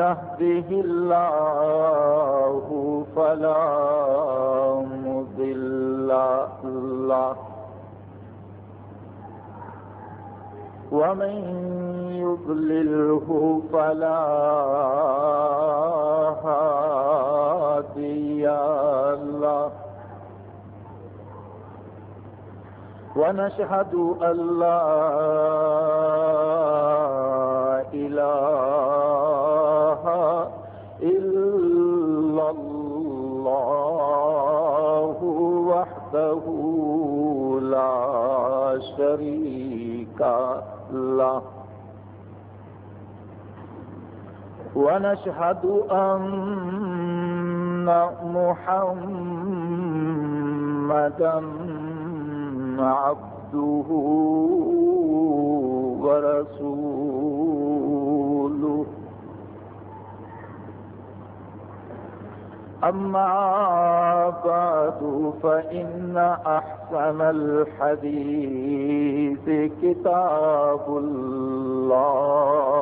يهده الله فلا مضل له. ومن يضلله فلا هادي له. ونشهد أن لا إله وحده لا شريك له. ونشهد أن محمدا عبده ورسوله. أما بعد فإن أحسن الحديث كتاب الله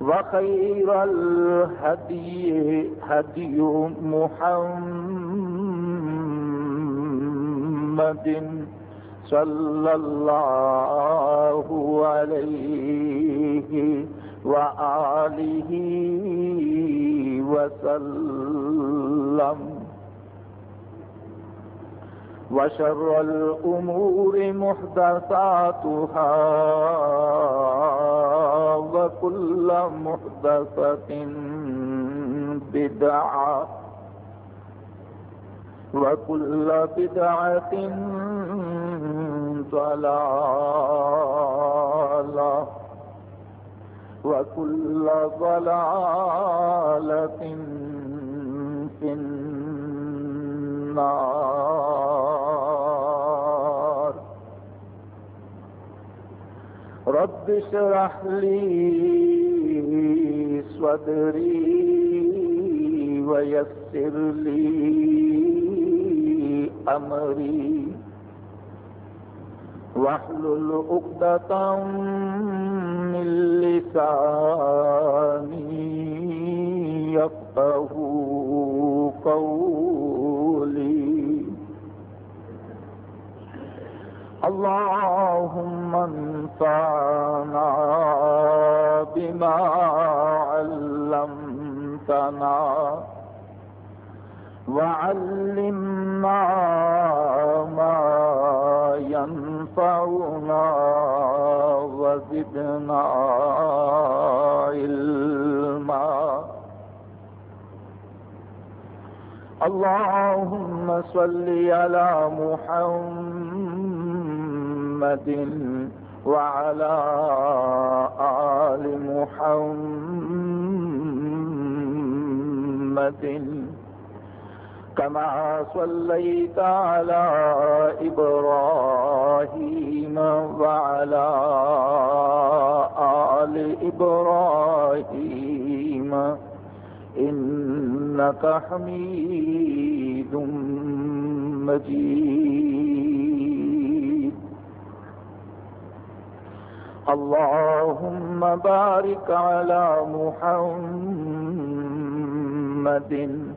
وخير الهدي هدي محمد صلى الله عليه وسلم وآله وسلم وشر الأمور محدثاتها وكل محدثة بدعة وكل بدعة ضلالة وكل ضلالة في النار. رب اشرح لي صدري ويسر لي أمري. واحلل عقدة من لساني يفقه قولي. اللهم انفعنا بما علمتنا وعلمنا ما ينفعنا وزدنا علما. اللهم صل على محمد وعلى آل محمد. كما صليت على إبراهيم وعلى آل إبراهيم. إنك حميد مجيد. اللهم بارك على محمد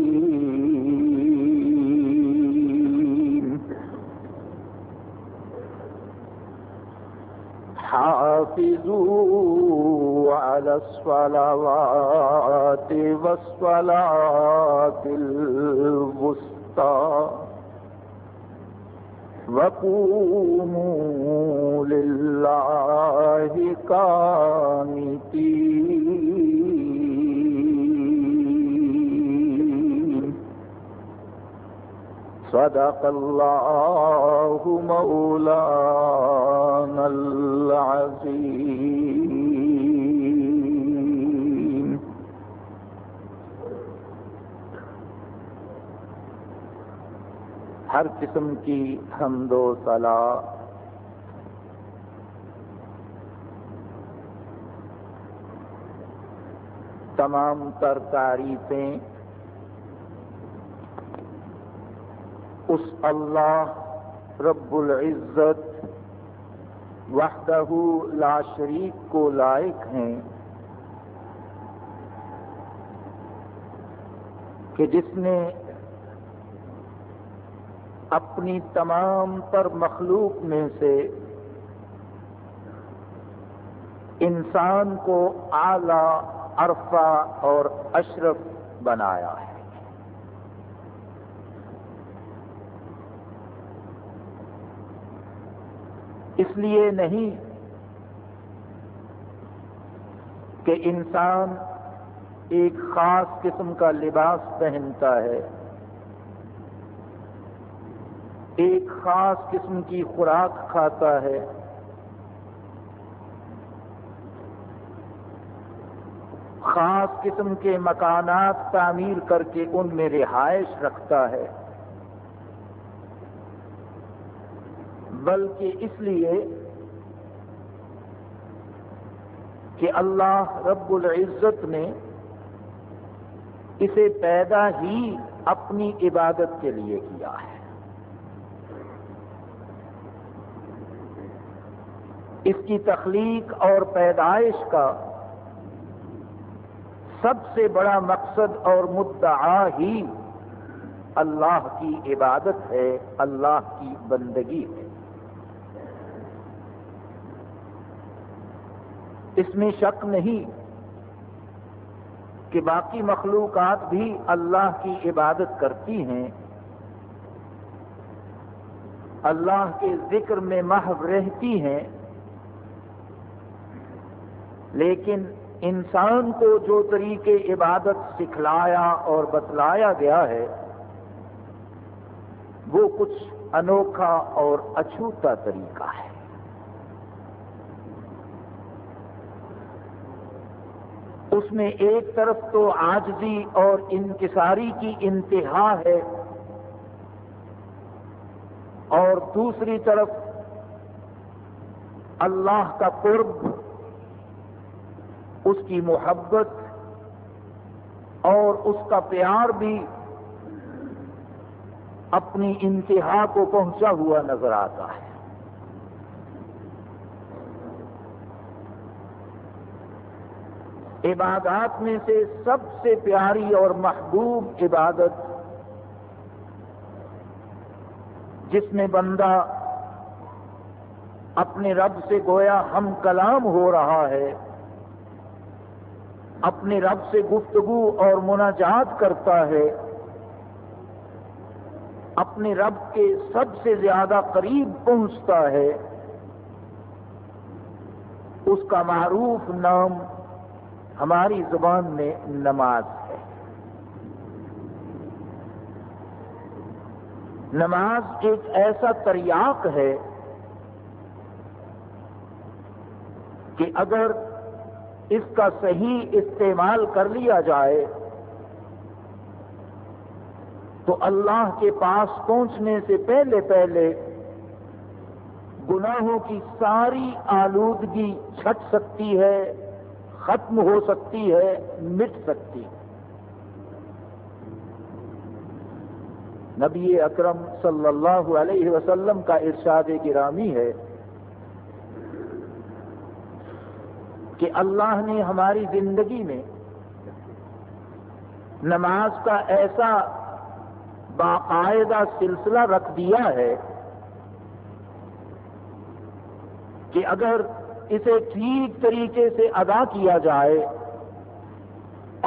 حافظوا على الصلوات والصلاة الوسطى. وقوموا لله قائمين صدق الله مولانا العظيم. ہر قسم کی حمد و صلاح تمام تر تعریفیں اس اللہ رب العزت وحدہ لا شریک کو لائق ہیں کہ جس نے اپنی تمام تر مخلوق میں سے انسان کو اعلی، عرفہ اور اشرف بنایا ہے۔ اس لیے نہیں کہ انسان ایک خاص قسم کا لباس پہنتا ہے۔ ایک خاص قسم کی خوراک کھاتا ہے۔ خاص قسم کے مکانات تعمیر کر کے ان میں رہائش رکھتا ہے۔ بلکہ اس لیے کہ اللہ رب العزت نے اسے پیدا ہی اپنی عبادت کے لیے کیا ہے۔ اس کی تخلیق اور پیدائش کا سب سے بڑا مقصد اور مدعا ہی اللہ کی عبادت ہے، اللہ کی بندگی ہے۔ اس میں شک نہیں کہ باقی مخلوقات بھی اللہ کی عبادت کرتی ہیں۔ اللہ کے ذکر میں محو رہتی ہیں۔ لیکن انسان کو جو طریقے عبادت سکھلایا اور بتلایا گیا ہے، وہ کچھ انوکھا اور اچھوتا طریقہ ہے۔ اس میں ایک طرف تو آجزی اور انکساری کی انتہا ہے اور دوسری طرف اللہ کا قرب، اس کی محبت اور اس کا پیار بھی اپنی انتہا کو پہنچا ہوا نظر آتا ہے۔ عبادات میں سے سب سے پیاری اور محبوب عبادت جس میں بندہ اپنے رب سے گویا ہم کلام ہو رہا ہے، اپنے رب سے گفتگو اور مناجات کرتا ہے، اپنے رب کے سب سے زیادہ قریب پہنچتا ہے، اس کا معروف نام ہماری زبان میں نماز ہے۔ نماز ایک ایسا تریاق ہے کہ اگر اس کا صحیح استعمال کر لیا جائے تو اللہ کے پاس پہنچنے سے پہلے پہلے گناہوں کی ساری آلودگی چھٹ سکتی ہے۔ ختم ہو سکتی ہے، مٹ سکتی ہے۔ نبی اکرم صلی اللہ علیہ وسلم کا ارشاد گرامی ہے کہ اللہ نے ہماری زندگی میں نماز کا ایسا باقاعدہ سلسلہ رکھ دیا ہے کہ اگر اسے ٹھیک طریقے سے ادا کیا جائے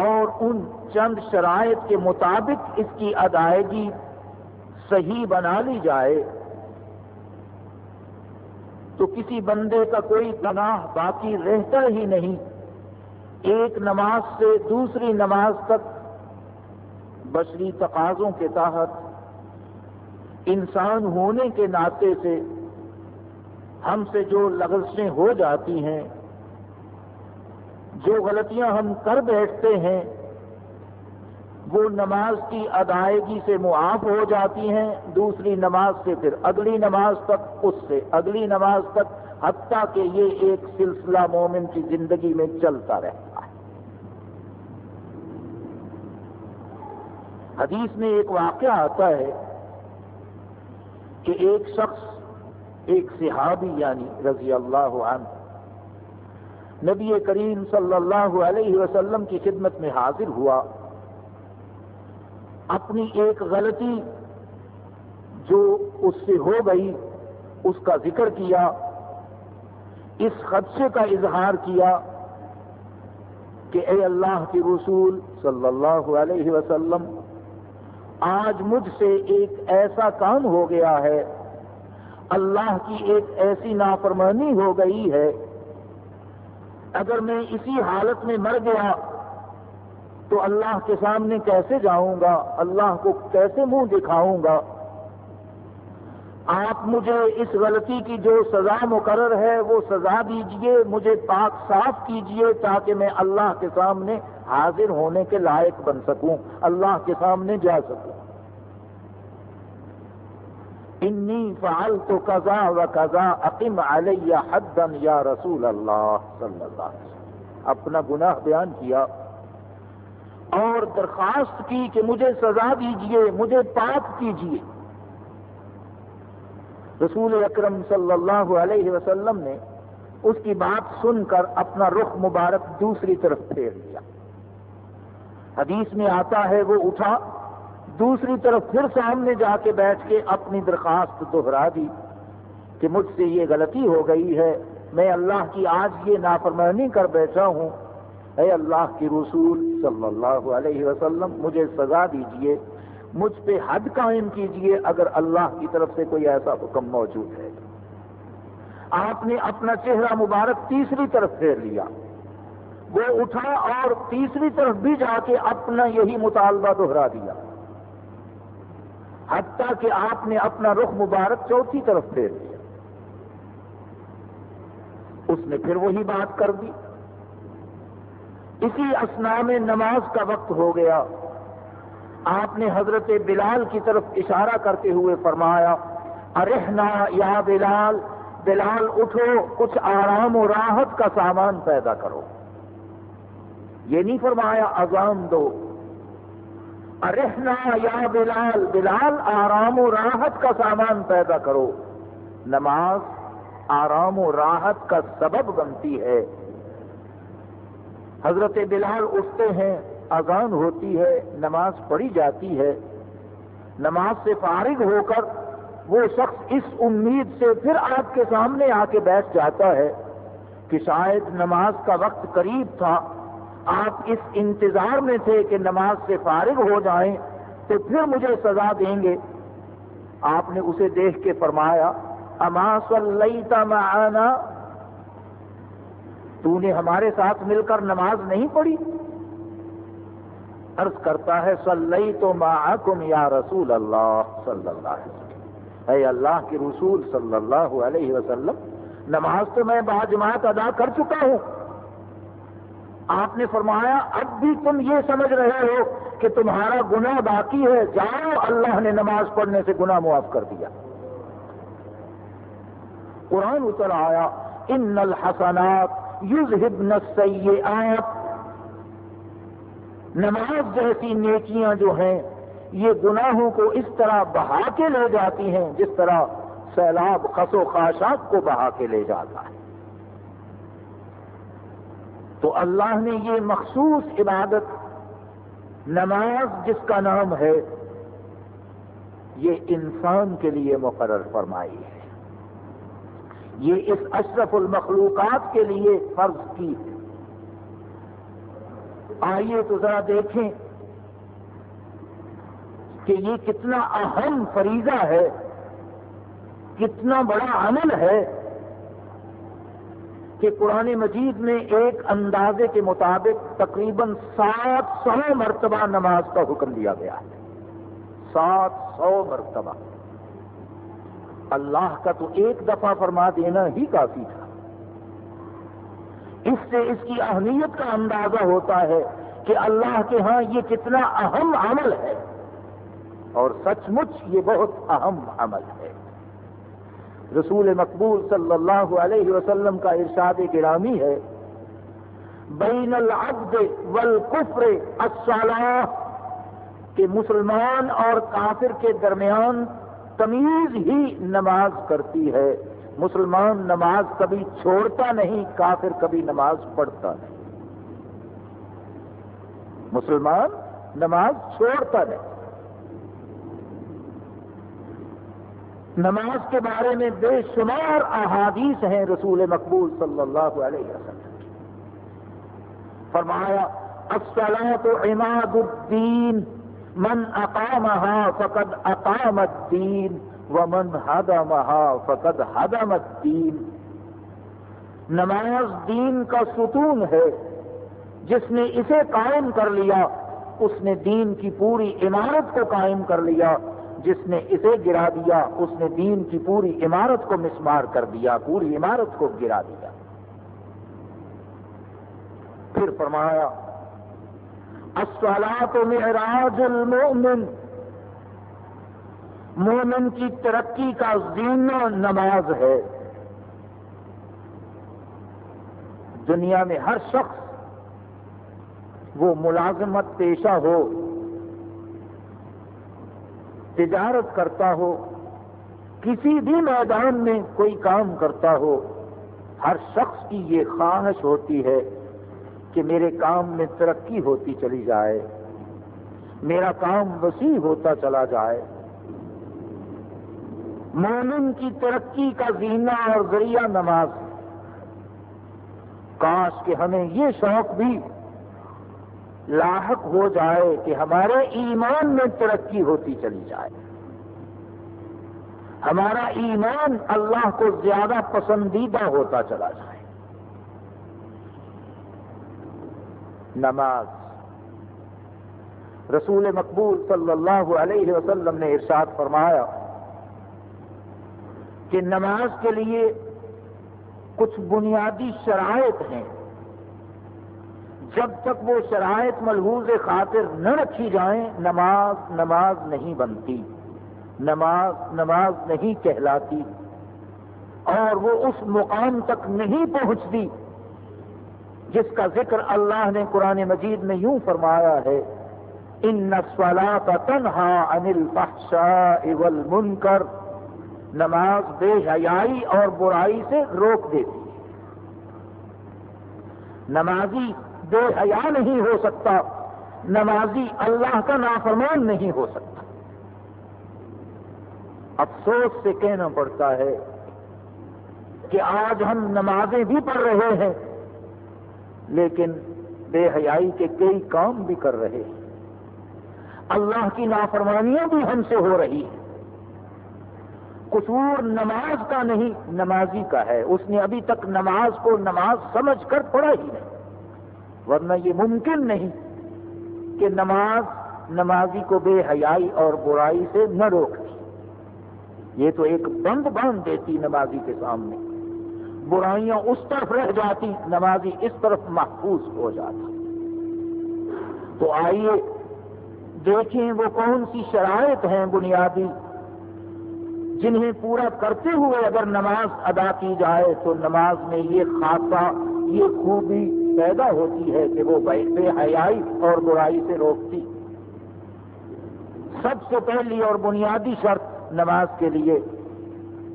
اور ان چند شرائط کے مطابق اس کی ادائیگی صحیح بنا لی جائے، تو کسی بندے کا کوئی گناہ باقی رہتا ہی نہیں۔ ایک نماز سے دوسری نماز تک بشری تقاضوں کے تحت انسان ہونے کے ناطے سے ہم سے جو لغزشیں ہو جاتی ہیں، جو غلطیاں ہم کر بیٹھتے ہیں، وہ نماز کی ادائیگی سے معاف ہو جاتی ہیں، دوسری نماز سے پھر اگلی نماز تک، اس سے اگلی نماز تک، حتیٰ کہ یہ ایک سلسلہ مومن کی زندگی میں چلتا رہتا ہے۔ حدیث میں ایک واقعہ آتا ہے کہ ایک شخص ایک صحابی یعنی رضی اللہ عنہ، نبی کریم صلی اللہ علیہ وسلم کی خدمت میں حاضر ہوا۔ اپنی ایک غلطی جو اس سے ہو گئی، اس کا ذکر کیا، اس خدشے کا اظہار کیا کہ اے اللہ کے رسول صلی اللہ علیہ وسلم، آج مجھ سے ایک ایسا کام ہو گیا ہے اللہ کی ایک ایسی نافرمانی ہو گئی ہے۔ اگر میں اسی حالت میں مر گیا تو اللہ کے سامنے کیسے جاؤں گا؟ اللہ کو کیسے منہ دکھاؤں گا؟ آپ مجھے اس غلطی کی جو سزا مقرر ہے وہ سزا دیجیے، مجھے پاک صاف کیجیے تاکہ میں اللہ کے سامنے حاضر ہونے کے لائق بن سکوں، اللہ کے سامنے جا سکوں۔ انی فعل تو و قزا عقیم علیہ حدن یا رسول اللہ صلی اللہ علیہ وسلم۔ اپنا گناہ بیان کیا۔ اور درخواست کی کہ مجھے سزا دیجیے، مجھے پاک کیجیے۔ رسول اکرم صلی اللہ علیہ وسلم نے اس کی بات سن کر اپنا رخ مبارک دوسری طرف پھیر لیا حدیث میں آتا ہے، وہ اٹھا۔ دوسری طرف پھر سامنے جا کے بیٹھ کے اپنی درخواست دہرا دی کہ مجھ سے یہ غلطی ہو گئی ہے، میں اللہ کی آج یہ نافرمانی کر بیٹھا ہوں۔ اے اللہ کی رسول صلی اللہ علیہ وسلم، مجھے سزا دیجیے، مجھ پہ حد قائم کیجیے اگر اللہ کی طرف سے کوئی ایسا حکم موجود ہے۔ آپ نے اپنا چہرہ مبارک تیسری طرف پھیر لیا۔ وہ اٹھا اور تیسری طرف بھی جا کے اپنا یہی مطالبہ دہرا دیا۔ حتیٰ کہ آپ نے اپنا رخ مبارک چوتھی طرف پھیر لیا اس نے پھر وہی بات کر دی۔ اسی اسنا میں نماز کا وقت ہو گیا۔ آپ نے حضرت بلال کی طرف اشارہ کرتے ہوئے فرمایا، ارحنا یا بلال بلال اٹھو، کچھ آرام و راحت کا سامان پیدا کرو۔ یہ نہیں فرمایا، اذان دو۔ ارحنا یا بلال بلال آرام و راحت کا سامان پیدا کرو۔ نماز آرام و راحت کا سبب بنتی ہے۔ حضرت بلال اٹھتے ہیں، اذان ہوتی ہے، نماز پڑھی جاتی ہے۔ نماز سے فارغ ہو کر وہ شخص اس امید سے پھر آپ کے سامنے آ کے بیٹھ جاتا ہے کہ شاید نماز کا وقت قریب تھا۔ آپ اس انتظار میں تھے کہ نماز سے فارغ ہو جائیں تو پھر مجھے سزا دیں گے۔ آپ نے اسے دیکھ کے فرمایا، اما صلیتا معانا؟ تو نے ہمارے ساتھ مل کر نماز نہیں پڑھی؟ عرض کرتا ہے صلی تو معکم یا رسول اللہ صلی اللہ علیہ وسلم. اے اللہ کے رسول صلی اللہ علیہ وسلم، نماز تو میں باجماعت ادا کر چکا ہوں۔ آپ نے فرمایا، اب بھی تم یہ سمجھ رہے ہو کہ تمہارا گناہ باقی ہے، جاؤ، اللہ نے نماز پڑھنے سے گناہ معاف کر دیا۔ قرآن اتر آیا، ان الحسنات یذہبن السیئات نماز جیسی نیکیاں جو ہیں، یہ گناہوں کو اس طرح بہا کے لے جاتی ہیں جس طرح سیلاب خس و خاشات کو بہا کے لے جاتا ہے۔ تو اللہ نے یہ مخصوص عبادت، نماز جس کا نام ہے، یہ انسان کے لیے مقرر فرمائی ہے۔ یہ اس اشرف المخلوقات کے لیے فرض کی ہے۔ آئیے تو ذرا دیکھیں کہ یہ کتنا اہم فریضہ ہے، کتنا بڑا عمل ہے۔ کہ قرآن مجید میں ایک اندازے کے مطابق تقریباً سات سو مرتبہ نماز کا حکم دیا گیا ہے۔ سات سو مرتبہ۔ اللہ کا تو ایک دفعہ فرما دینا ہی کافی تھا۔ اس سے اس کی اہمیت کا اندازہ ہوتا ہے کہ اللہ کے ہاں یہ کتنا اہم عمل ہے۔ اور سچ مچ یہ بہت اہم عمل ہے۔ رسول مقبول صلی اللہ علیہ وسلم کا ارشاد گرامی ہے. بین العبد والکفر الصلاح، کہ مسلمان اور کافر کے درمیان تمیز ہی نماز کرتی ہے. مسلمان نماز کبھی چھوڑتا نہیں، کافر کبھی نماز پڑھتا نہیں. مسلمان نماز چھوڑتا نہیں. نماز کے بارے میں بے شمار احادیث ہیں رسول مقبول صلی اللہ علیہ وسلم فرمایا تو عماد الدین، من اقامها فقد اقام الدین، ومن هدمها فقد هدم الدین۔ نماز دین کا ستون ہے۔ جس نے اسے قائم کر لیا، اس نے دین کی پوری عمارت کو قائم کر لیا۔ جس نے اسے گرا دیا، اس نے دین کی پوری عمارت کو مسمار کر دیا، پوری عمارت کو گرا دیا۔ پھر فرمایا اسوالات معراج المؤمن۔ مومن کی ترقی کا زینہ نماز ہے۔ دنیا میں ہر شخص وہ ملازمت پیشہ ہو۔ تجارت کرتا ہو، کسی بھی میدان میں کوئی کام کرتا ہو، ہر شخص کی یہ خواہش ہوتی ہے کہ میرے کام میں ترقی ہوتی چلی جائے، میرا کام وسیع ہوتا چلا جائے۔ مومن کی ترقی کا زینہ اور ذریعہ نماز۔ کاش کہ ہمیں یہ شوق بھی لاحق ہو جائے کہ ہمارے ایمان میں ترقی ہوتی چلی جائے۔ ہمارا ایمان اللہ کو زیادہ پسندیدہ ہوتا چلا جائے۔ نماز۔ رسول مقبول صلی اللہ علیہ وسلم نے ارشاد فرمایا کہ نماز کے لیے کچھ بنیادی شرائط ہیں۔ جب تک وہ شرائط ملحوظ خاطر نہ رکھی جائیں، نماز نماز نہیں بنتی۔ نماز نماز نہیں کہلاتی۔ اور وہ اس مقام تک نہیں پہنچتی جس کا ذکر اللہ نے قرآن مجید میں یوں فرمایا ہے ان نسوالا کا تنہا انل اول منکر نماز بے حیائی اور برائی سے روک دیتی ہے۔ نمازی بے حیا نہیں ہو سکتا، نمازی اللہ کا نافرمان نہیں ہو سکتا۔ افسوس سے کہنا پڑتا ہے کہ آج ہم نمازیں بھی پڑھ رہے ہیں، لیکن بے حیائی کے کئی کام بھی کر رہے ہیں۔ اللہ کی نافرمانیاں بھی ہم سے ہو رہی ہیں۔ قصور نماز کا نہیں، نمازی کا ہے۔ اس نے ابھی تک نماز کو نماز سمجھ کر پڑھا ہی نہیں۔ ورنہ یہ ممکن نہیں کہ نماز نمازی کو بے حیائی اور برائی سے نہ روکتی۔ یہ تو ایک بند باندھ دیتی نمازی کے سامنے۔ برائیاں اس طرف رہ جاتی، نمازی اس طرف محفوظ ہو جاتا تو آئیے دیکھیں وہ کون سی شرائط ہیں بنیادی جنہیں پورا کرتے ہوئے اگر نماز ادا کی جائے تو نماز میں یہ خاصہ، یہ خوبی پیدا ہوتی ہے کہ وہ بے حیائی اور برائی سے روکتی۔ سب سے پہلی اور بنیادی شرط نماز کے لیے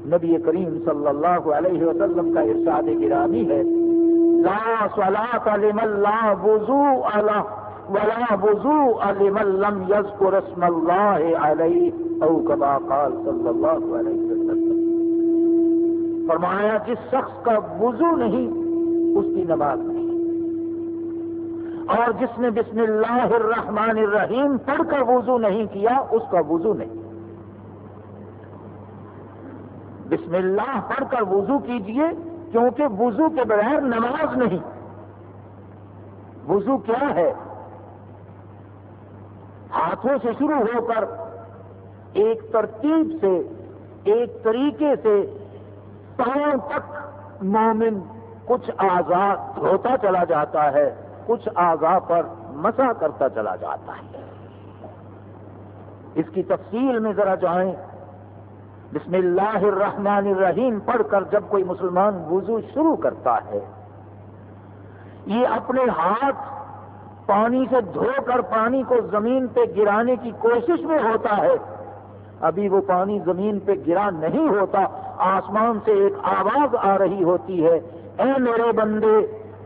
نبی کریم صلی اللہ علیہ وسلم کا ارشاد گرامی ہے۔ لا صلاة لمن لا وضو اللہ ولا وضوء لمن لم يذكر اسم الله عليه او كما قال صلی اللہ علیہ وسلم۔ فرمایا، جس شخص کا وضو نہیں، اس کی نماز نہیں۔ اور جس نے بسم اللہ الرحمن الرحیم پڑھ کر وضو نہیں کیا، اس کا وضو نہیں۔ بسم اللہ پڑھ کر وضو کیجیے، کیونکہ وضو کے بغیر نماز نہیں۔ وضو کیا ہے؟ ہاتھوں سے شروع ہو کر، ایک ترتیب سے، ایک طریقے سے پاؤں تک مومن کچھ آزاد دھوتا چلا جاتا ہے۔ کچھ آزا پر مسا کرتا چلا جاتا ہے۔ اس کی تفصیل میں ذرا جائیں۔ بسم اللہ الرحمن الرحیم پڑھ کر جب کوئی مسلمان وضو شروع کرتا ہے، یہ اپنے ہاتھ پانی سے دھو کر پانی کو زمین پہ گرانے کی کوشش میں ہوتا ہے۔ ابھی وہ پانی زمین پہ گرا نہیں ہوتا، آسمان سے ایک آواز آ رہی ہوتی ہے۔ اے میرے بندے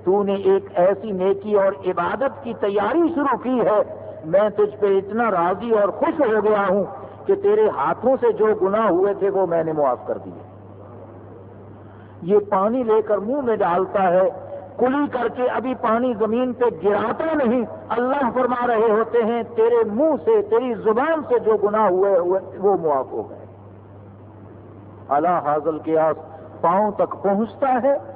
تو نے ایک ایسی نیکی اور عبادت کی تیاری شروع کی ہے، میں تجھ پہ اتنا راضی اور خوش ہو گیا ہوں کہ تیرے ہاتھوں سے جو گناہ ہوئے تھے وہ میں نے معاف کر دیے۔ یہ پانی لے کر منہ میں ڈالتا ہے، کلی کر کے ابھی پانی زمین پہ گراتا نہیں۔ اللہ فرما رہے ہوتے ہیں، تیرے منہ سے، تیری زبان سے جو گناہ ہوئے ہوئے، وہ معاف ہو گئے۔ اللہ حاضل کے آس پاؤں تک پہنچتا ہے۔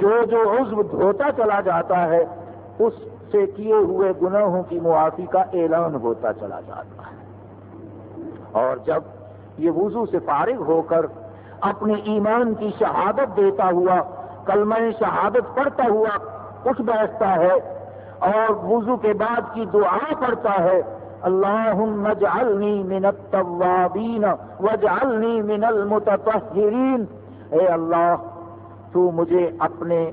جو جو عزو دھوتا چلا جاتا ہے، اس سے کیے ہوئے گناہوں کی معافی کا اعلان ہوتا چلا جاتا ہے۔ اور جب یہ وضو سے فارغ ہو کر اپنے ایمان کی شہادت دیتا ہوا، کلمہ شہادت پڑھتا ہوا اٹھ بیٹھتا ہے اور وضو کے بعد کی دعا پڑھتا ہے اللہ اجعلنی من التوابین واجعلنی من المتطہرین۔ اے اللہ تو مجھے اپنے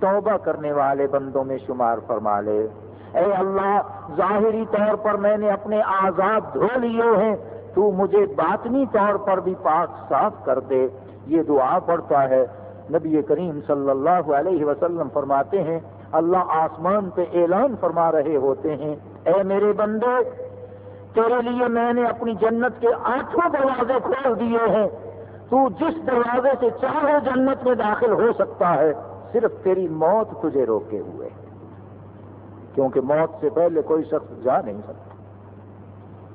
توبہ کرنے والے بندوں میں شمار فرما لے۔ اے اللہ، ظاہری طور پر میں نے اپنے آزاد دھو لیے ہیں، تو مجھے باطنی طور پر بھی پاک صاف کر دے۔ یہ دعا پڑھتا ہے۔ نبی کریم صلی اللہ علیہ وسلم فرماتے ہیں، اللہ آسمان پہ اعلان فرما رہے ہوتے ہیں۔ اے میرے بندے، تیرے لیے میں نے اپنی جنت کے آٹھوں دروازے کھول دیے ہیں۔ تو جس دروازے سے چاہے جنت میں داخل ہو سکتا ہے، صرف تیری موت تجھے روکے ہوئے کیونکہ موت سے پہلے کوئی شخص جا نہیں سکتا۔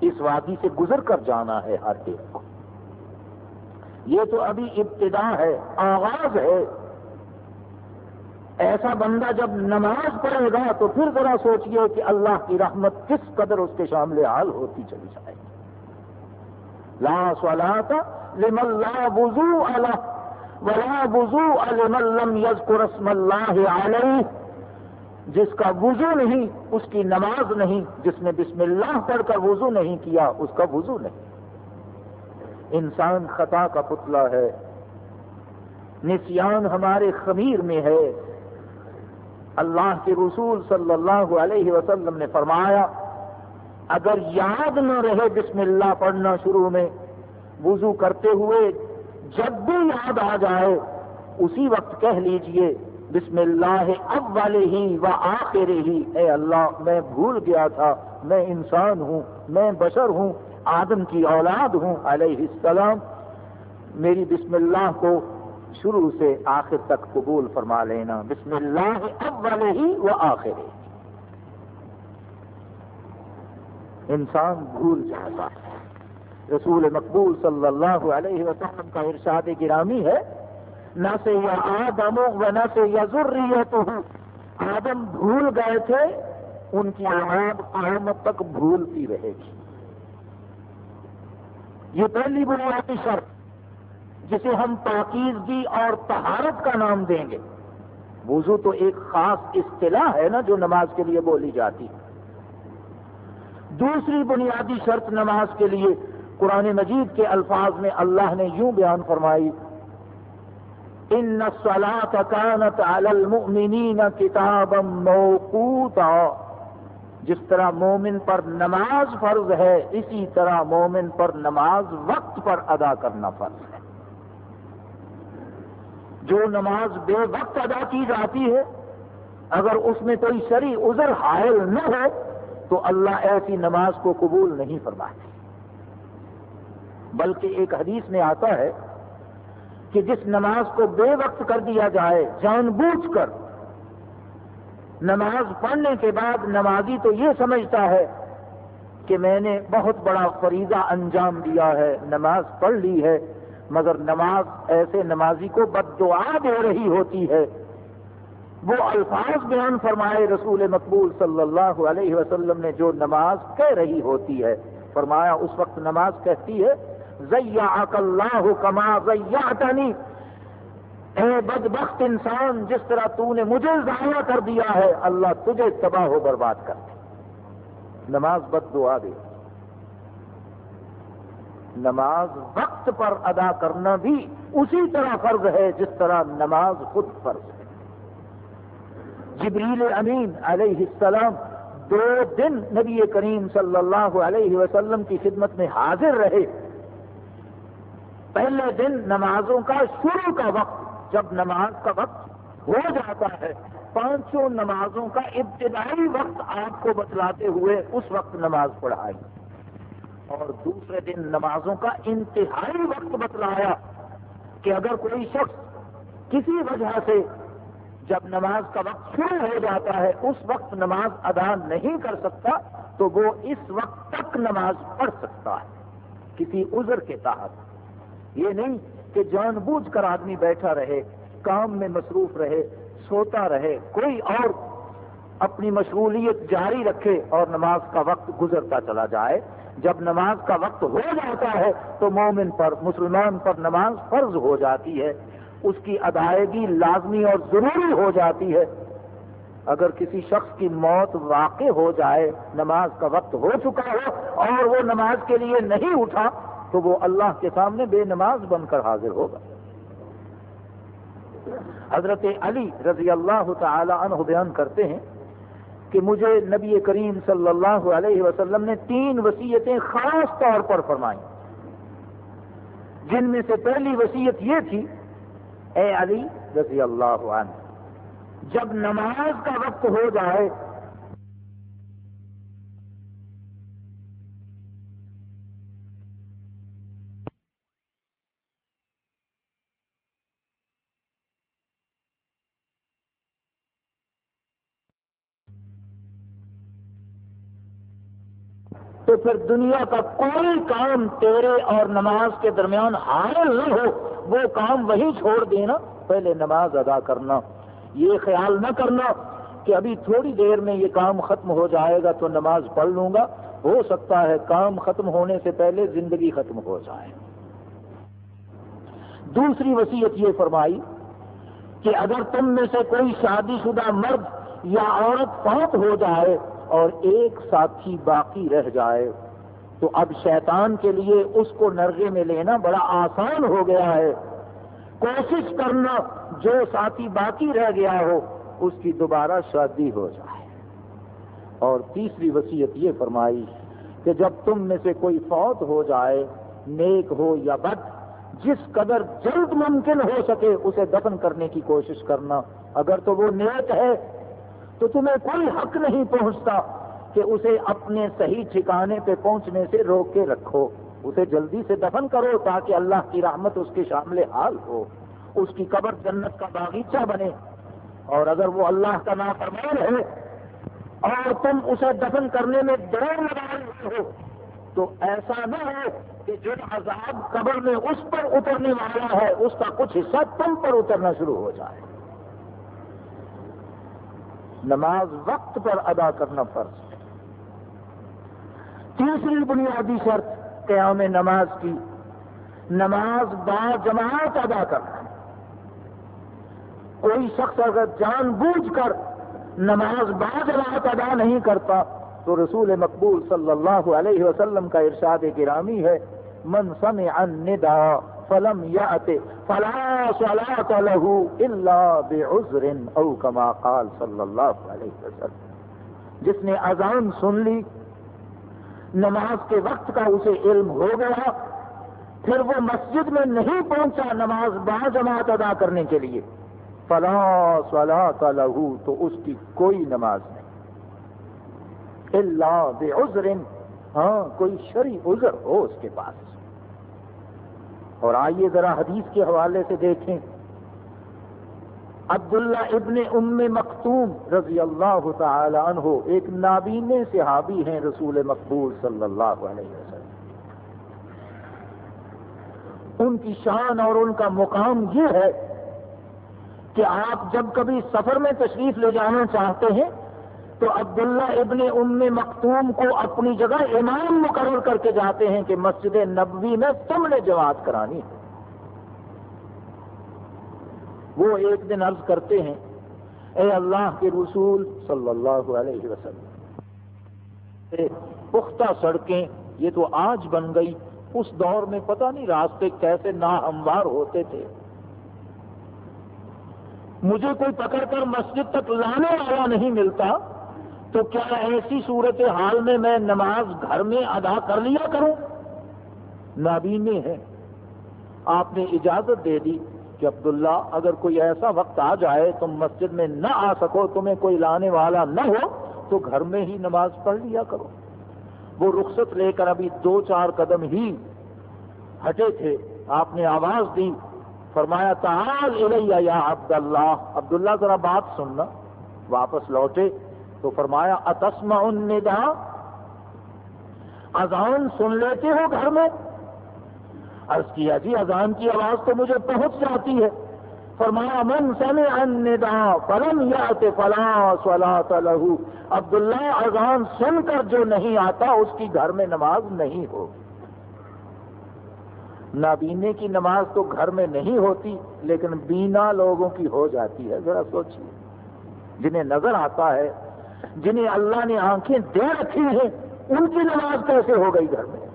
اس وادی سے گزر کر جانا ہے ہر ایک کو۔ یہ تو ابھی ابتدا ہے، آغاز ہے۔ ایسا بندہ جب نماز پڑھے گا تو پھر ذرا سوچئے کہ اللہ کی رحمت کس قدر اس کے شامل حال ہوتی چلی جائے گی۔ لا صلاة لمن لا وضو اللہ ولا وضو لمن لم يذكر اسم اللہ علیہ۔ جس کا وضو نہیں، اس کی نماز نہیں، جس نے بسم اللہ پڑھ کر وضو نہیں کیا، اس کا وضو نہیں۔ انسان خطا کا پتلا ہے۔ نسیان ہمارے خمیر میں ہے۔ اللہ کے رسول صلی اللہ علیہ وسلم نے فرمایا، اگر یاد نہ رہے بسم اللہ پڑھنا شروع میں وضو کرتے ہوئے جب بھی یاد آ جائے، اسی وقت کہہ لیجیے، بسم اللہ اب والے ہی و آخر ہی۔ اے اللہ، میں بھول گیا تھا، میں انسان ہوں، میں بشر ہوں، آدم کی اولاد ہوں۔ علیہ السلام، میری بسم اللہ کو شروع سے آخر تک قبول فرما لینا۔ بسم اللہ اول ہی و آخر ہی۔ انسان بھول جاتا ہے۔ رسول مقبول صلی اللہ علیہ وسلم کا ارشاد گرامی ہے، نہ سے یا آدم و نہ سے یا ضروری آدم بھول گئے تھے، ان کی اولاد قیامت تک بھولتی رہے گی۔ یہ پہلی بنیادی شرط، جسے ہم پاکیزگی اور تہارت کا نام دیں گے۔ وضو تو ایک خاص اصطلاح ہے نا، جو نماز کے لیے بولی جاتی۔ ہے دوسری بنیادی شرط نماز کے لیے قرآن مجید کے الفاظ میں اللہ نے یوں بیان فرمائی ان كانت على المؤمنين كتابا موقوتا جس طرح مومن پر نماز فرض ہے، اسی طرح مومن پر نماز وقت پر ادا کرنا فرض ہے۔ جو نماز بے وقت ادا کی جاتی ہے، اگر اس میں کوئی شری عذر حائل نہ ہو، تو اللہ ایسی نماز کو قبول نہیں فرماتے۔ بلکہ ایک حدیث میں آتا ہے کہ جس نماز کو بے وقت کر دیا جائے، جان بوجھ کر، نماز پڑھنے کے بعد نمازی تو یہ سمجھتا ہے کہ میں نے بہت بڑا فریضہ انجام دیا ہے، نماز پڑھ لی ہے، مگر نماز ایسے نمازی کو بد دعا دے رہی ہوتی ہے۔ وہ الفاظ بیان فرمائے رسول مقبول صلی اللہ علیہ وسلم نے جو نماز کہہ رہی ہوتی ہے۔ فرمایا، اس وقت نماز کہتی ہے اللہ کما ضیعتنی اے بدبخت انسان، جس طرح تو نے مجھے ضائع کر دیا ہے، اللہ تجھے تباہ و برباد کر دے۔ نماز بد دعا دے۔ نماز وقت پر ادا کرنا بھی اسی طرح فرض ہے، جس طرح نماز خود فرض ہے۔ جبریل امین علیہ السلام دو دن نبی کریم صلی اللہ علیہ وسلم کی خدمت میں حاضر رہے۔ پہلے دن نمازوں کا شروع کا وقت جب نماز کا وقت ہو جاتا ہے، پانچوں نمازوں کا ابتدائی وقت آپ کو بتلاتے ہوئے اس وقت نماز پڑھائی اور دوسرے دن نمازوں کا انتہائی وقت بتلایا کہ اگر کوئی شخص کسی وجہ سے جب نماز کا وقت شروع ہو جاتا ہے، اس وقت نماز ادا نہیں کر سکتا، تو وہ اس وقت تک نماز پڑھ سکتا ہے۔ کسی عذر کے تحت۔ یہ نہیں کہ جان بوجھ کر آدمی بیٹھا رہے، کام میں مصروف رہے، سوتا رہے، کوئی اور اپنی مشغولیت جاری رکھے اور نماز کا وقت گزرتا چلا جائے۔ جب نماز کا وقت ہو جاتا ہے تو مومن پر، مسلمان پر نماز فرض ہو جاتی ہے۔ اس کی ادائیگی لازمی اور ضروری ہو جاتی ہے۔ اگر کسی شخص کی موت واقع ہو جائے، نماز کا وقت ہو چکا ہو اور وہ نماز کے لیے نہیں اٹھا تو وہ اللہ کے سامنے بے نماز بن کر حاضر ہوگا۔ حضرت علی رضی اللہ تعالی عنہ بیان کرتے ہیں کہ مجھے نبی کریم صلی اللہ علیہ وسلم نے تین وسیعتیں خاص طور پر فرمائی جن میں سے پہلی وسیعت یہ تھی، اے علی رضی اللہ عنہ، جب نماز کا وقت ہو جائے تو پھر دنیا کا کوئی کام تیرے اور نماز کے درمیان حائل نہ ہو، وہ کام وہی چھوڑ دینا، پہلے نماز ادا کرنا۔ یہ خیال نہ کرنا کہ ابھی تھوڑی دیر میں یہ کام ختم ہو جائے گا تو نماز پڑھ لوں گا۔ ہو سکتا ہے کام ختم ہونے سے پہلے زندگی ختم ہو جائے۔ دوسری وصیت یہ فرمائی کہ اگر تم میں سے کوئی شادی شدہ مرد یا عورت فوت ہو جائے اور ایک ساتھی باقی رہ جائے، تو اب شیطان کے لیے اس کو نرغے میں لینا بڑا آسان ہو گیا ہے۔ کوشش کرنا جو ساتھی باقی رہ گیا ہو، اس کی دوبارہ شادی ہو جائے۔ اور تیسری وصیت یہ فرمائی کہ جب تم میں سے کوئی فوت ہو جائے، نیک ہو یا بد، جس قدر جلد ممکن ہو سکے، اسے دفن کرنے کی کوشش کرنا۔ اگر تو وہ نیک ہے تو تمہیں کوئی حق نہیں پہنچتا کہ اسے اپنے صحیح ٹھکانے پہ پہنچنے سے روک کے رکھو۔ اسے جلدی سے دفن کرو تاکہ اللہ کی رحمت اس کے شامل حال ہو۔ اس کی قبر جنت کا باغیچہ بنے۔ اور اگر وہ اللہ کا نافرمان ہے اور تم اسے دفن کرنے میں دوڑ لگا رہے ہو، تو ایسا نہ ہو کہ جو عذاب قبر میں اس پر اترنے والا ہے، اس کا کچھ حصہ تم پر اترنا شروع ہو جائے۔ نماز وقت پر ادا کرنا فرض ہے۔ تیسری بنیادی شرط قیام نماز کی، نماز با جماعت ادا کرنا۔ کوئی شخص اگر جان بوجھ کر نماز با جماعت ادا نہیں کرتا، تو رسول مقبول صلی اللہ علیہ وسلم کا ارشاد گرامی ہے، من سمع الندا فلم یات فلا صلاة له الا بعذر او كما قال صلی اللہ علیہ وسلم۔ جس نے اذان سن لی، نماز کے وقت کا اسے علم ہو گیا، پھر وہ مسجد میں نہیں پہنچا نماز با جماعت ادا کرنے کے لیے۔ فلا صلاة له تو اس کی کوئی نماز نہیں۔ اللہ بے ہاں کوئی شری عذر ہو اس کے پاس۔ اور آئیے ذرا حدیث کے حوالے سے دیکھیں۔ عبداللہ ابن ام مختوم رضی اللہ تعالی عنہ ایک نابین صحابی ہیں رسول مقبول صلی اللہ علیہ وسلم۔ ان کی شان اور ان کا مقام یہ ہے کہ آپ جب کبھی سفر میں تشریف لے جانا چاہتے ہیں تو عبداللہ ابن ام مختوم کو اپنی جگہ امام مقرر کر کے جاتے ہیں کہ مسجد نبوی میں تم نے جماعت کرانی ہے۔ وہ ایک دن عرض کرتے ہیں، اے اللہ کے رسول صلی اللہ علیہ وسلم پختہ سڑکیں، یہ تو آج بن گئی۔ اس دور میں پتہ نہیں راستے کیسے ناہموار ہوتے تھے۔ مجھے کوئی پکڑ کر مسجد تک لانے والا نہیں ملتا۔ تو کیا ایسی صورت حال میں میں نماز گھر میں ادا کر لیا کروں؟ نابینے ہے آپ نے اجازت دے دی کہ عبداللہ، اگر کوئی ایسا وقت آ جائے، تم مسجد میں نہ آ سکو، تمہیں کوئی لانے والا نہ ہو، تو گھر میں ہی نماز پڑھ لیا کرو۔ وہ رخصت لے کر ابھی دو چار قدم ہی ہٹے تھے۔ آپ نے آواز دی، فرمایا، تعال الیہ یا عبداللہ۔ عبداللہ، ذرا بات سننا۔ واپس لوٹے۔ تو فرمایا اتسما الندا اذان سن لیتے ہو گھر میں؟ عرض کیا جی اذان کی آواز تو مجھے پہنچ جاتی ہے. فرمایا، من سمع الندا فلم یات فلا صلاة له. عبداللہ اذان سن کر جو نہیں آتا، اس کی گھر میں نماز نہیں ہوگی۔ نابینے کی نماز تو گھر میں نہیں ہوتی، لیکن بینا لوگوں کی ہو جاتی ہے، ذرا سوچیے۔ جنہیں نظر آتا ہے جنہیں اللہ نے آنکھیں دے رکھی ہیں، ان کی نماز کیسے ہو گئی گھر میں؟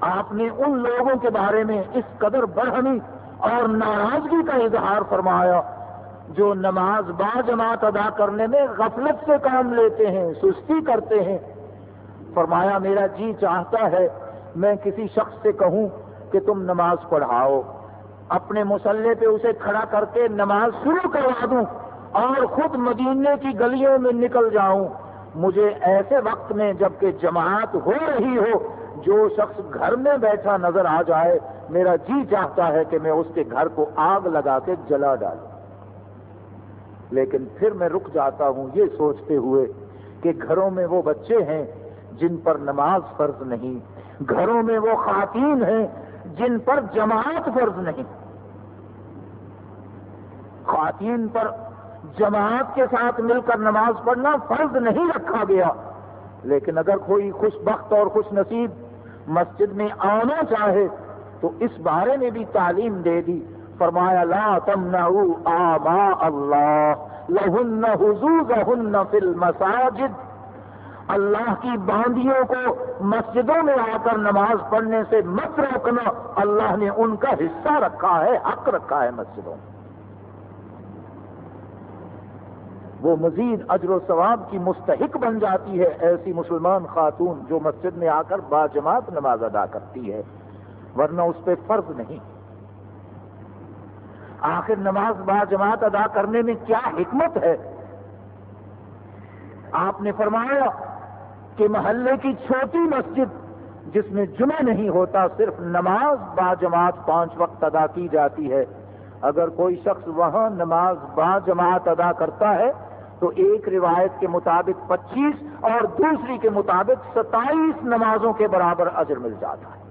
آپ نے ان لوگوں کے بارے میں اس قدر برہمی اور ناراضگی کا اظہار فرمایا جو نماز با جماعت ادا کرنے میں غفلت سے کام لیتے ہیں، سستی کرتے ہیں۔ فرمایا، میرا جی چاہتا ہے، میں کسی شخص سے کہوں کہ تم نماز پڑھاؤ۔ اپنے مسلح پہ اسے کھڑا کر کے نماز شروع کروا دوں۔ اور خود مدینے کی گلیوں میں نکل جاؤں۔ مجھے ایسے وقت میں جبکہ جماعت ہو رہی ہو، جو شخص گھر میں بیٹھا نظر آ جائے، میرا جی چاہتا ہے کہ میں اس کے گھر کو آگ لگا کے جلا ڈالوں۔ لیکن پھر میں رک جاتا ہوں یہ سوچتے ہوئے کہ گھروں میں وہ بچے ہیں جن پر نماز فرض نہیں، گھروں میں وہ خواتین ہیں جن پر جماعت فرض نہیں۔ خواتین پر جماعت کے ساتھ مل کر نماز پڑھنا فرض نہیں رکھا گیا۔ لیکن اگر کوئی خوش بخت اور خوش نصیب مسجد میں آنا چاہے تو اس بارے میں بھی تعلیم دے دی۔ فرمایا، لا تمنعوا آبا اللہ، لہن حضوزہن فی المساجد۔ اللہ کی باندیوں کو مسجدوں میں آ کر نماز پڑھنے سے مت روکنا۔ اللہ نے ان کا حصہ رکھا ہے، حق رکھا ہے مسجدوں میں۔ وہ مزید اجر و ثواب کی مستحق بن جاتی ہے ایسی مسلمان خاتون جو مسجد میں آ کر باجماعت نماز ادا کرتی ہے، ورنہ اس پہ فرض نہیں۔ آخر نماز باجماعت ادا کرنے میں کیا حکمت ہے؟ آپ نے فرمایا کہ محلے کی چھوٹی مسجد جس میں جمعہ نہیں ہوتا، صرف نماز باجماعت پانچ وقت ادا کی جاتی ہے۔ اگر کوئی شخص وہاں نماز با جماعت ادا کرتا ہے تو ایک روایت کے مطابق پچیس اور دوسری کے مطابق ستائیس نمازوں کے برابر اجر مل جاتا ہے۔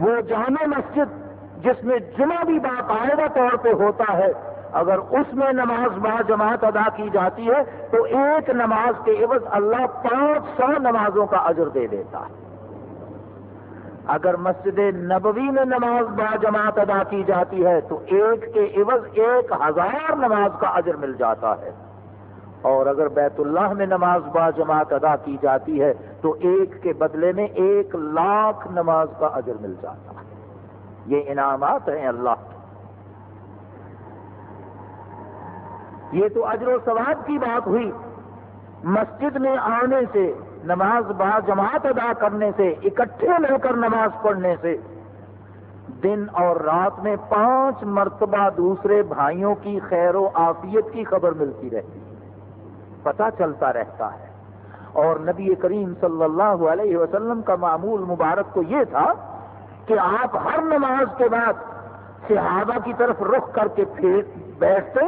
وہ جامع مسجد جس میں جمعہ بھی باقاعدہ طور پہ ہوتا ہے، اگر اس میں نماز با جماعت ادا کی جاتی ہے تو ایک نماز کے عوض اللہ پانچ سو نمازوں کا اجر دے دیتا ہے۔ اگر مسجد نبوی میں نماز با جماعت ادا کی جاتی ہے تو ایک کے عوض ایک ہزار نماز کا اجر مل جاتا ہے۔ اور اگر بیت اللہ میں نماز با جماعت ادا کی جاتی ہے تو ایک کے بدلے میں ایک لاکھ نماز کا اجر مل جاتا ہے۔ یہ انعامات ہیں اللہ۔ یہ تو اجر و ثواب کی بات ہوئی۔ مسجد میں آنے سے نماز با جماعت ادا کرنے سے، اکٹھے مل کر نماز پڑھنے سے، دن اور رات میں پانچ مرتبہ دوسرے بھائیوں کی خیر و آفیت کی خبر ملتی رہتی ہے۔ پتہ چلتا رہتا ہے۔ اور نبی کریم صلی اللہ علیہ وسلم کا معمول مبارک تو یہ تھا کہ آپ ہر نماز کے بعد صحابہ کی طرف رخ کر کے پھر بیٹھتے،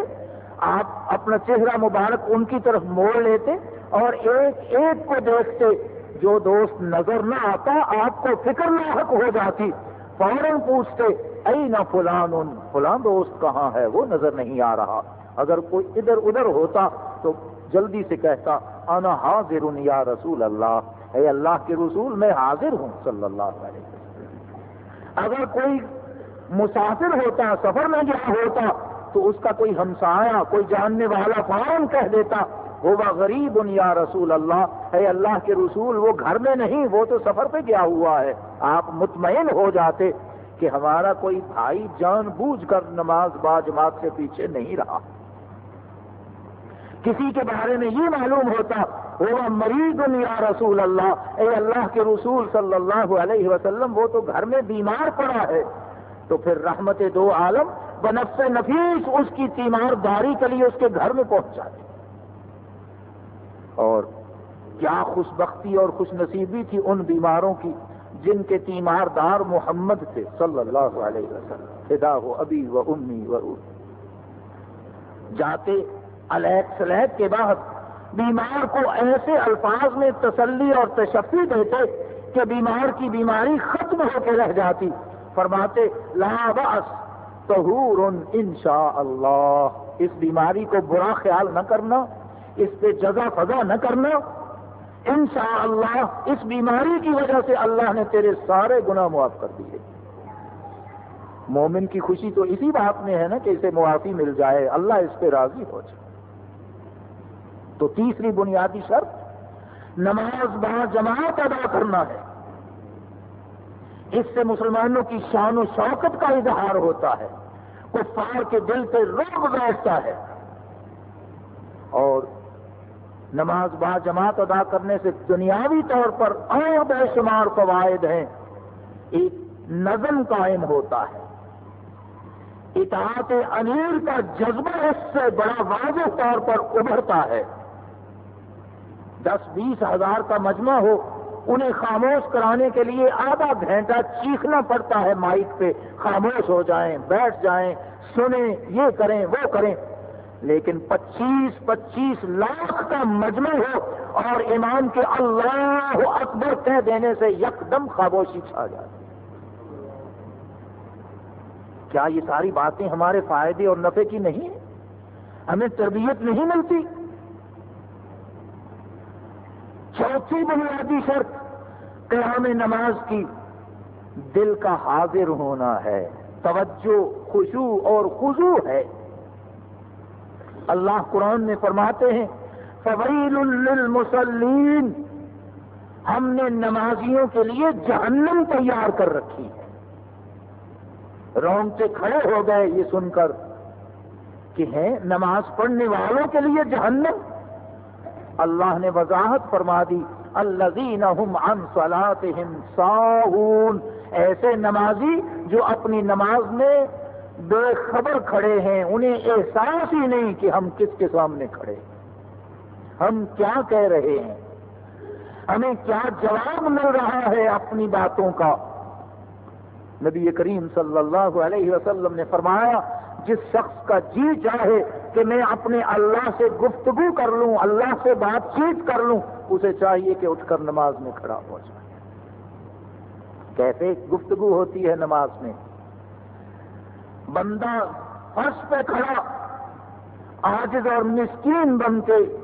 آپ اپنا چہرہ مبارک ان کی طرف موڑ لیتے اور ایک ایک کو دیکھتے، جو دوست نظر نہ آتا، آپ کو فکر لاحق ہو جاتی۔ فوراً پوچھتے ائی نہ فلان ان فلان دوست کہاں ہے؟ وہ نظر نہیں آ رہا۔ اگر کوئی ادھر ادھر ہوتا تو جلدی سے کہتا، انا حاضر یا رسول اللہ اے اللہ کے رسول، میں حاضر ہوں۔ صلی اللہ علیہ وسلم۔ اگر کوئی مسافر ہوتا، سفر میں گیا ہوتا، تو اس کا کوئی ہمسایا کوئی جاننے والا فوراً کہہ دیتا وہ غریب یا رسول اللہ؟ اے اللہ کے رسول، وہ گھر میں نہیں، وہ تو سفر پہ گیا ہوا ہے۔ آپ مطمئن ہو جاتے کہ ہمارا کوئی بھائی جان بوجھ کر نماز با جماعت سے پیچھے نہیں رہا۔ کسی کے بارے میں یہ معلوم ہوتا، وہ مریض یا رسول اللہ۔ اے اللہ کے رسول صلی اللہ علیہ وسلم، وہ تو گھر میں بیمار پڑا ہے۔ تو پھر رحمت دو عالم، بنفس نفیس اس کی تیمار داری کے لیے اس کے گھر میں پہنچ جاتے۔ اور کیا خوش بختی اور خوش نصیبی تھی ان بیماروں کی جن کے تیمار دار محمد تھے، صلی اللہ علیہ وسلم۔ خدا ہو ابھی و امی و جاتے الیک سلیک کے بعد بیمار کو ایسے الفاظ میں تسلی اور تشفی دیتے کہ بیمار کی بیماری ختم ہو کے رہ جاتی۔ فرماتے، لا بس تہور ان شاء اللہ اس بیماری کو برا خیال نہ کرنا۔ اس پہ جگہ فضا نہ کرنا۔ انشاءاللہ اللہ اس بیماری کی وجہ سے اللہ نے تیرے سارے گناہ معاف کر دیے۔ مومن کی خوشی تو اسی بات میں ہے نا کہ اسے معافی مل جائے۔ اللہ اس پہ راضی ہو جائے۔ تو تیسری بنیادی شرط، نماز با جماعت ادا کرنا ہے۔ اس سے مسلمانوں کی شان و شوقت کا اظہار ہوتا ہے۔ کفار کے دل پہ روک بیٹھتا ہے۔ اور نماز با جماعت ادا کرنے سے دنیاوی طور پر اور بے شمار فوائد ہیں۔ ایک نظم قائم ہوتا ہے۔ اطاعت امیر کا جذبہ اس سے بڑا واضح طور پر ابھرتا ہے۔ دس بیس ہزار کا مجمع ہو، انہیں خاموش کرانے کے لیے آدھا گھنٹہ چیخنا پڑتا ہے مائک پہ۔ خاموش ہو جائیں، بیٹھ جائیں، سنیں، یہ کریں، وہ کریں۔ لیکن پچیس پچیس لاکھ کا مجمع ہو اور امام کے اللہ اکبر کہہ دینے سے یکدم خاموشی چھا جائے کیا یہ ساری باتیں ہمارے فائدے اور نفے کی نہیں ہمیں تربیت نہیں ملتی۔ چوتھی بنیادی شرط قیام نماز کی دل کا حاضر ہونا ہے۔ توجہ خوشو اور خزو ہے۔ اللہ قرآن میں فرماتے ہیں فویل للمسلین ہم نے نمازیوں کے لیے جہنم تیار کر رکھی ہے۔ رونگ سے کھڑے ہو گئے یہ سن کر کہ ہیں نماز پڑھنے والوں کے لیے جہنم؟ اللہ نے وضاحت فرما دی الذین عن صلاتهم ساہون ایسے نمازی جو اپنی نماز میں بے خبر کھڑے ہیں، انہیں احساس ہی نہیں کہ ہم کس کے سامنے کھڑے ہم کیا کہہ رہے ہیں؟ ہمیں کیا جواب مل رہا ہے اپنی باتوں کا؟ نبی کریم صلی اللہ علیہ وسلم نے فرمایا، جس شخص کا جی چاہے کہ میں اپنے اللہ سے گفتگو کر لوں، اللہ سے بات چیت کر لوں، اسے چاہیے کہ اٹھ کر نماز میں کھڑا ہو جائے۔ کیسے گفتگو ہوتی ہے نماز میں؟ بندہ فرش پہ کھڑا آجز اور مسکین بن کے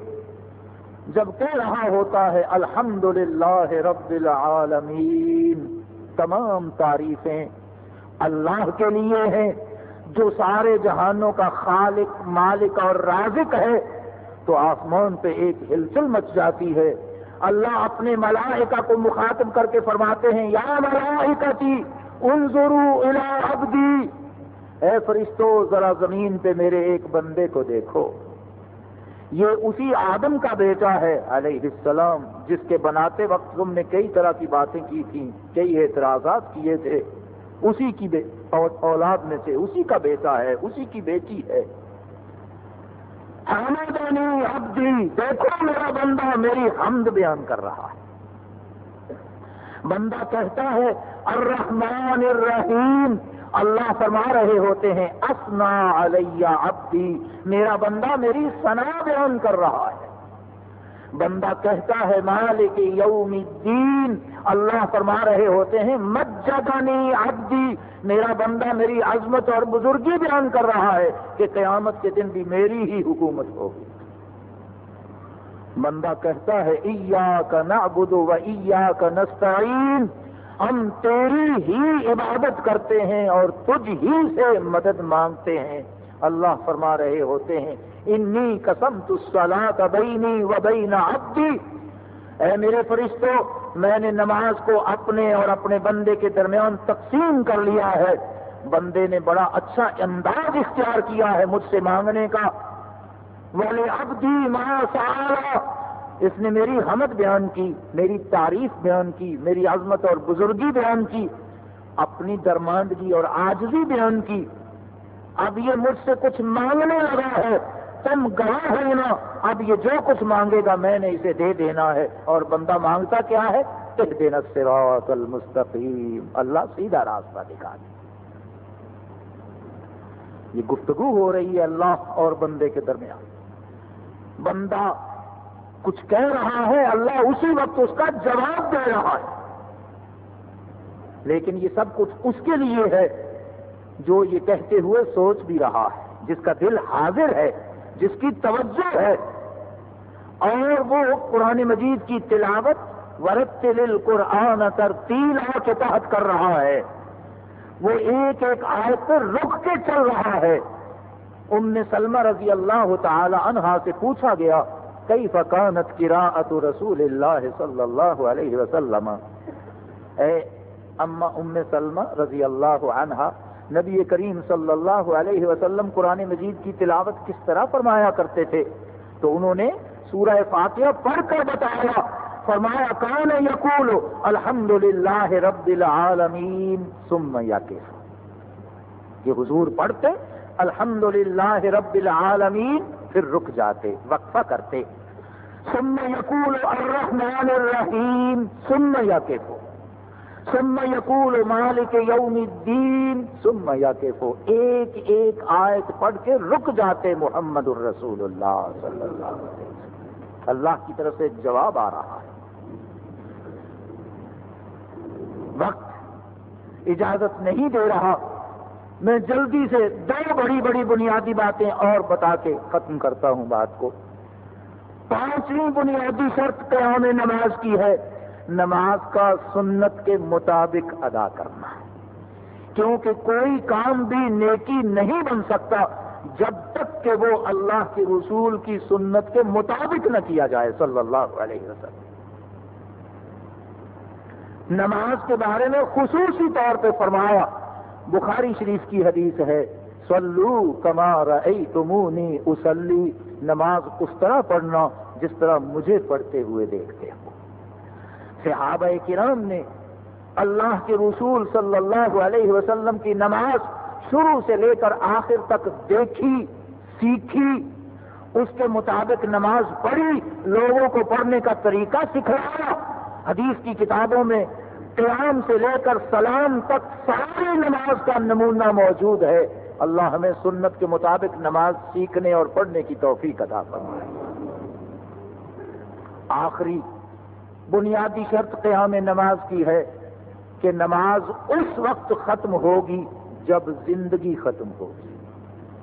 جب کہہ رہا ہوتا ہے الحمد رب العالمین، تمام تعریفیں اللہ کے لیے ہیں، جو سارے جہانوں کا خالق، مالک اور رازق ہے، تو آسمان پہ ایک ہلچل مچ جاتی ہے۔ اللہ اپنے ملائکہ کو مخاطب کر کے فرماتے ہیں، یا ملائکتی، انظروا الى عبدی۔ اے فرشتو، ذرا زمین پہ میرے ایک بندے کو دیکھو۔ یہ اسی آدم کا بیٹا ہے علیہ السلام، جس کے بناتے وقت تم نے کئی طرح کی باتیں کی تھیں، کئی اعتراضات کیے تھے۔ اسی کی اولاد میں سے اسی کا بیٹا ہے، اسی کی بیٹی ہے۔ عبدی، دیکھو میرا بندہ میری حمد بیان کر رہا ہے۔ بندہ کہتا ہے، الرحمن الرحیم اللہ فرما رہے ہوتے ہیں اسنا علیہ عبدی، میرا بندہ میری سنا بیان کر رہا ہے۔ بندہ کہتا ہے، مالک یوم الدین اللہ فرما رہے ہوتے ہیں، مجدنی عبدی، میرا بندہ میری عظمت اور بزرگی بیان کر رہا ہے کہ قیامت کے دن بھی میری ہی حکومت ہوگی۔ بندہ کہتا ہے کا نعبد و کا نستعین ہم تیری ہی عبادت کرتے ہیں اور تجھ ہی سے مدد مانگتے ہیں۔ اللہ فرما رہے ہوتے ہیں، انی قسم تو بینی و بین عبدی اے میرے فرشتوں میں نے نماز کو اپنے اور اپنے بندے کے درمیان تقسیم کر لیا ہے۔ بندے نے بڑا اچھا انداز اختیار کیا ہے مجھ سے مانگنے کا۔ والے ابدی ماں سارا اس نے میری حمد بیان کی، میری تعریف بیان کی، میری عظمت اور بزرگی بیان کی، اپنی درماندگی اور آجزی بیان کی۔ اب یہ مجھ سے کچھ مانگنے لگا ہے۔ تم گواہ ہو نا، اب یہ جو کچھ مانگے گا میں نے اسے دے دینا ہے۔ اور بندہ مانگتا کیا ہے؟ دینا سراط المستقیم۔ اللہ سیدھا راستہ دکھا دے۔ یہ گفتگو ہو رہی ہے اللہ اور بندے کے درمیان۔ بندہ کچھ کہہ رہا ہے، اللہ اسی وقت اس کا جواب دے رہا ہے۔ لیکن یہ سب کچھ اس کے لیے ہے جو یہ کہتے ہوئے سوچ بھی رہا ہے، جس کا دل حاضر ہے، جس کی توجہ ہے۔ اور وہ قرآن مجید کی تلاوت ورت قرآن ترتیل کے تحت کر رہا ہے۔ وہ ایک ایک آیت پر رک کے چل رہا ہے۔ ام سلمہ رضی اللہ تعالی عنہا سے پوچھا گیا کئی فقانت قراءت رسول اللہ صلی اللہ علیہ وسلم؟ اے اما ام سلمہ رضی اللہ عنہا، نبی کریم صلی اللہ علیہ وسلم قرآن مجید کی تلاوت کس طرح فرمایا کرتے تھے؟ تو انہوں نے سورہ فاتحہ پڑھ کر بتایا، فرمایا، کان یقول الحمد للہ رب العالمین سم یا کہ حضور پڑھتے الحمد للہ رب العالمین پھر رک جاتے، وقفہ کرتے۔ سم یقول الرحمن الرحیم سم یا ثم یقول مالک یوم الدین، ثم یقفو ایک ایک آیت پڑھ کے رک جاتے محمد الرسول اللہ صلی اللہ علیہ وسلم۔ اللہ کی طرف سے جواب آ رہا ہے۔ وقت اجازت نہیں دے رہا۔ میں جلدی سے دو بڑی بڑی بنیادی باتیں اور بتا کے ختم کرتا ہوں بات کو۔ پانچویں بنیادی شرط قیام نماز کی ہے، نماز کا سنت کے مطابق ادا کرنا۔ کیونکہ کوئی کام بھی نیکی نہیں بن سکتا جب تک کہ وہ اللہ کے رسول کی سنت کے مطابق نہ کیا جائے، صلی اللہ علیہ وسلم۔ نماز کے بارے میں خصوصی طور پہ فرمایا، بخاری شریف کی حدیث ہے سلو کمار تمونی اسلی نماز اس طرح پڑھنا جس طرح مجھے پڑھتے ہوئے دیکھتے ہو۔ صحابہ کرام نے اللہ کے رسول صلی اللہ علیہ وسلم کی نماز شروع سے لے کر آخر تک دیکھی، سیکھی، اس کے مطابق نماز پڑھی، لوگوں کو پڑھنے کا طریقہ سکھلایا حدیث کی کتابوں میں قیام سے لے کر سلام تک ساری نماز کا نمونہ موجود ہے۔ اللہ ہمیں سنت کے مطابق نماز سیکھنے اور پڑھنے کی توفیق ادا فرمائے۔ آخری بنیادی شرط قیام نماز کی ہے کہ نماز اس وقت ختم ہوگی جب زندگی ختم ہوگی۔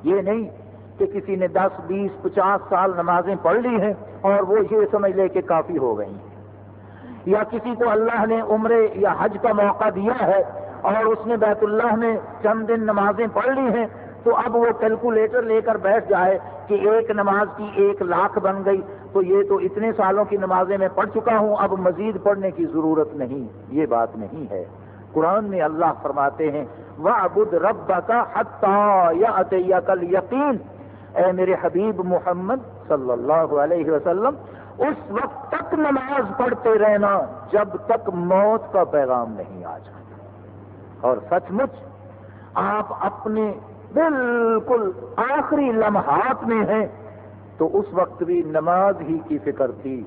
یہ نہیں کہ کسی نے دس، بیس، پچاس سال نمازیں پڑھ لی ہیں اور وہ یہ سمجھ لے کہ کافی ہو گئی ہیں یا کسی کو اللہ نے عمرے یا حج کا موقع دیا ہے اور اس نے بیت اللہ میں چند دن نمازیں پڑھ لی ہیں، تو اب وہ کیلکولیٹر لے کر بیٹھ جائے کہ ایک نماز کی ایک لاکھ بن گئی۔ تو یہ تو اتنے سالوں کی نمازیں میں پڑھ چکا ہوں، اب مزید پڑھنے کی ضرورت نہیں، یہ بات نہیں ہے۔ قرآن میں اللہ فرماتے ہیں وہ ابد رب کا حتیٰ یا کل یقین اے میرے حبیب محمد صلی اللہ علیہ وسلم، اس وقت تک نماز پڑھتے رہنا جب تک موت کا پیغام نہیں آ جاتا اور سچ مچ آپ اپنے بالکل آخری لمحات میں ہیں، تو اس وقت بھی نماز ہی کی فکر تھی۔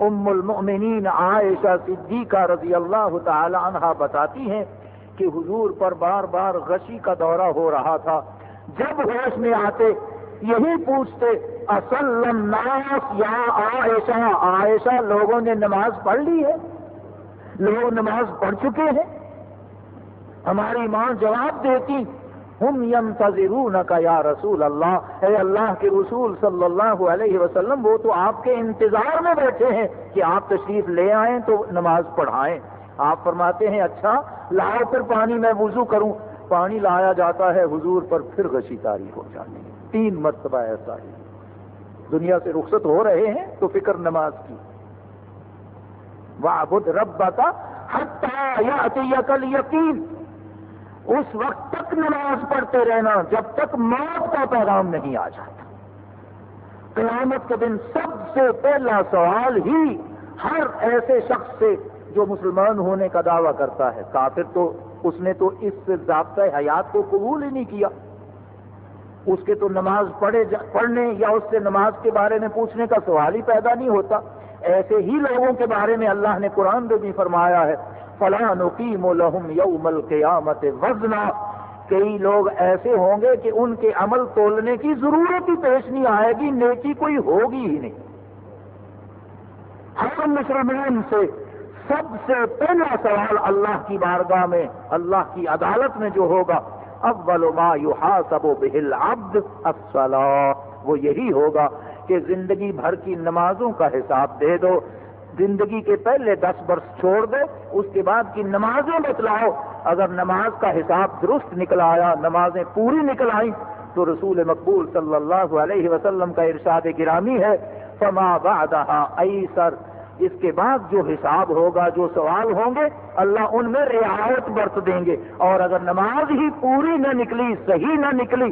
ام المؤمنین عائشہ صدیقہ رضی اللہ تعالی عنہ بتاتی ہیں کہ حضور پر بار بار غشی کا دورہ ہو رہا تھا۔ جب ہوش میں آتے، یہی پوچھتے، اصل الناس یا عائشہ؟ عائشہ، لوگوں نے نماز پڑھ لی ہے؟ لوگ نماز پڑھ چکے ہیں؟ ہماری ماں جواب دیتی، ہم یم کا یا رسول اللہ، اے اللہ کے رسول صلی اللہ علیہ وسلم، وہ تو آپ کے انتظار میں بیٹھے ہیں کہ آپ تشریف لے آئیں تو نماز پڑھائیں۔ آپ فرماتے ہیں اچھا لاؤ پھر پانی، میں وضو کروں۔ پانی لایا جاتا ہے، حضور پر پھر غشی تاری ہو جاتی ہے۔ تین مرتبہ ایسا ہی۔ دنیا سے رخصت ہو رہے ہیں تو فکر نماز کی۔ وابد رب کا یا کل یقین اس وقت تک نماز پڑھتے رہنا، جب تک موت کا پیغام نہیں آ جاتا۔ قیامت کے دن سب سے پہلا سوال ہی ہر ایسے شخص سے جو مسلمان ہونے کا دعویٰ کرتا ہے، کافر تو اس نے تو اس ضابطۂ حیات کو قبول ہی نہیں کیا۔ اس کے تو نماز پڑھے پڑھنے یا اس سے نماز کے بارے میں پوچھنے کا سوال ہی پیدا نہیں ہوتا۔ ایسے ہی لوگوں کے بارے میں اللہ نے قرآن میں بھی فرمایا ہے۔ فلاں نقیم الحم یوم القیامت وزنا۔ کئی لوگ ایسے ہوں گے کہ ان کے عمل تولنے کی ضرورت ہی پیش نہیں آئے گی، نیکی کوئی ہوگی ہی نہیں۔ ہر مسلمان سے سب سے پہلا سوال اللہ کی بارگاہ میں، اللہ کی عدالت میں جو ہوگا، اول ما یحاسب به العبد الصلاة۔ وہ یہی ہوگا کہ زندگی بھر کی نمازوں کا حساب دے دو۔ زندگی کے پہلے دس برس چھوڑ دو، اس کے بعد کی نمازیں بتلاؤ۔ اگر نماز کا حساب درست نکل آیا، نمازیں پوری نکل آئیں، تو رسول مقبول صلی اللہ علیہ وسلم کا ارشاد گرامی ہے، فما بعدها ایسر۔ اس کے بعد جو حساب ہوگا، جو سوال ہوں گے، اللہ ان میں رعایت برت دیں گے۔ اور اگر نماز ہی پوری نہ نکلی، صحیح نہ نکلی،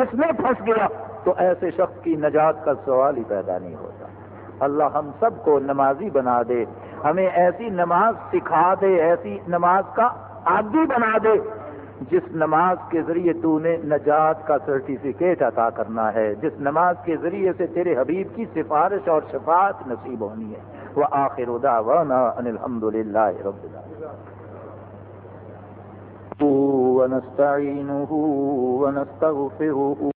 اس میں پھنس گیا، تو ایسے شخص کی نجات کا سوال ہی پیدا نہیں ہوتا۔ اللہ ہم سب کو نمازی بنا دے، ہمیں ایسی نماز سکھا دے، ایسی نماز کا عادی بنا دے، جس نماز کے ذریعے تو نے نجات کا سرٹیفکیٹ عطا کرنا ہے، جس نماز کے ذریعے سے تیرے حبیب کی سفارش اور شفاعت نصیب ہونی ہے۔ وآخر دعوانا أن الحمد لله رب العالمين ونستعينه ونستغفره